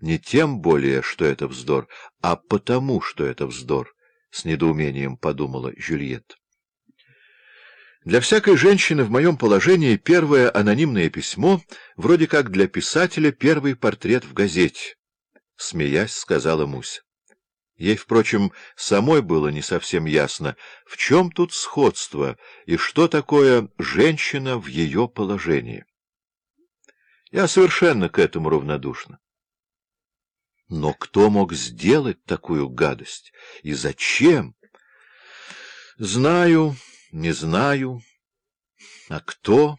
Не тем более, что это вздор, а потому, что это вздор, — с недоумением подумала Жюльет. Для всякой женщины в моем положении первое анонимное письмо вроде как для писателя первый портрет в газете, — смеясь сказала Муся. Ей, впрочем, самой было не совсем ясно, в чем тут сходство и что такое женщина в ее положении. Я совершенно к этому равнодушна. Но кто мог сделать такую гадость? И зачем? Знаю, не знаю. А кто?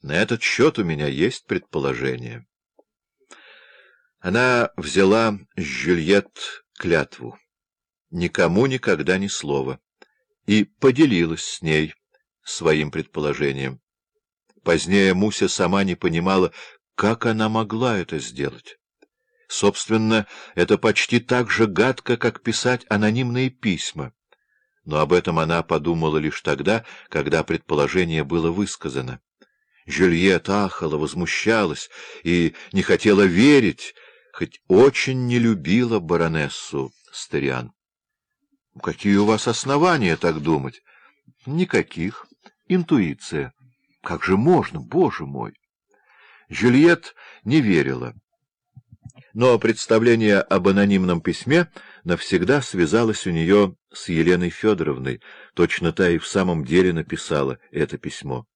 На этот счет у меня есть предположение. Она взяла Жюльет клятву. Никому никогда ни слова. И поделилась с ней своим предположением. Позднее Муся сама не понимала, как она могла это сделать. Собственно, это почти так же гадко, как писать анонимные письма. Но об этом она подумала лишь тогда, когда предположение было высказано. Жюльет ахала, возмущалась и не хотела верить, хоть очень не любила баронессу Стериан. — Какие у вас основания так думать? — Никаких. Интуиция. Как же можно, боже мой! Жюльет не верила. Но представление об анонимном письме навсегда связалось у нее с Еленой Федоровной, точно та и в самом деле написала это письмо.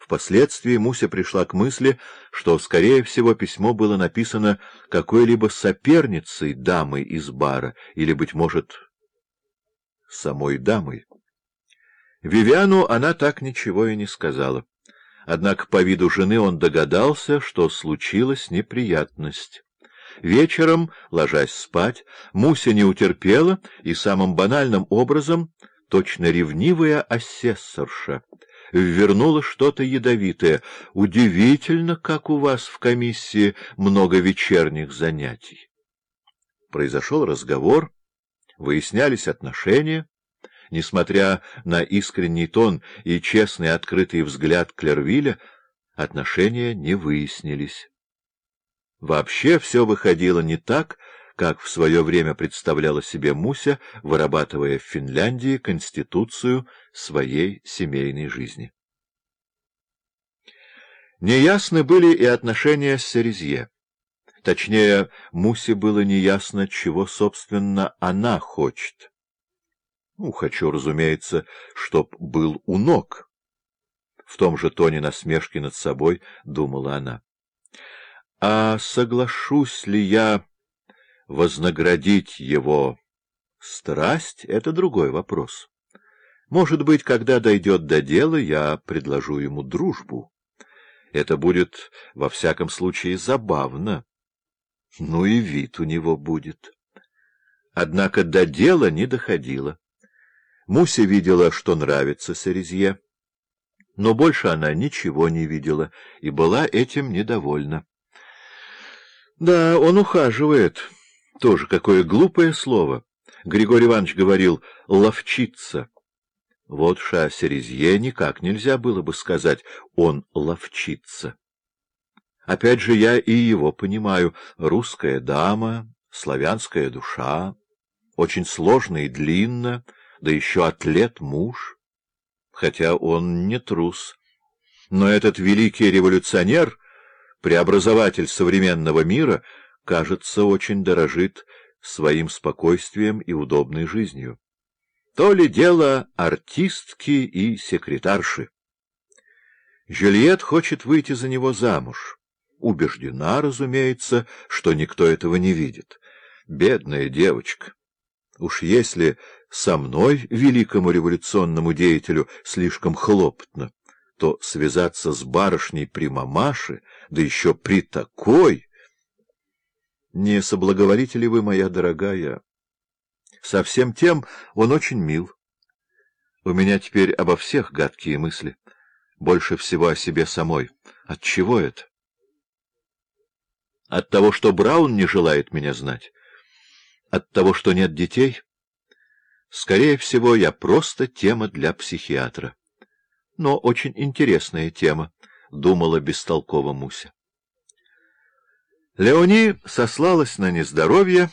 Впоследствии Муся пришла к мысли, что, скорее всего, письмо было написано какой-либо соперницей дамы из бара, или, быть может, самой дамой. Вивиану она так ничего и не сказала. Однако по виду жены он догадался, что случилась неприятность. Вечером, ложась спать, Муся не утерпела и самым банальным образом, точно ревнивая асессорша, ввернула что-то ядовитое. Удивительно, как у вас в комиссии много вечерних занятий. Произошел разговор, выяснялись отношения. Несмотря на искренний тон и честный открытый взгляд Клервиля, отношения не выяснились. Вообще все выходило не так, как в свое время представляла себе Муся, вырабатывая в Финляндии конституцию своей семейной жизни. Неясны были и отношения с Серезье. Точнее, Мусе было неясно, чего, собственно, она хочет. Ну, хочу, разумеется, чтоб был у ног. В том же тоне насмешки над собой думала она. А соглашусь ли я вознаградить его страсть — это другой вопрос. Может быть, когда дойдет до дела, я предложу ему дружбу. Это будет, во всяком случае, забавно. Ну и вид у него будет. Однако до дела не доходило. Муся видела, что нравится Сарезье, но больше она ничего не видела и была этим недовольна. Да, он ухаживает. Тоже какое глупое слово. Григорий Иванович говорил «ловчиться». Вот ша Серезье никак нельзя было бы сказать «он ловчится». Опять же, я и его понимаю. Русская дама, славянская душа, очень сложно и длинно, да еще атлет-муж. Хотя он не трус. Но этот великий революционер преобразователь современного мира, кажется, очень дорожит своим спокойствием и удобной жизнью. То ли дело артистки и секретарши. Жюльет хочет выйти за него замуж. Убеждена, разумеется, что никто этого не видит. Бедная девочка. Уж если со мной, великому революционному деятелю, слишком хлопотно, то связаться с барышней при мамаше, да еще при такой... Не соблаговолите ли вы, моя дорогая? Со всем тем он очень мил. У меня теперь обо всех гадкие мысли. Больше всего о себе самой. От чего это? От того, что Браун не желает меня знать? От того, что нет детей? Скорее всего, я просто тема для психиатра но очень интересная тема, — думала бестолково Муся. Леони сослалась на нездоровье,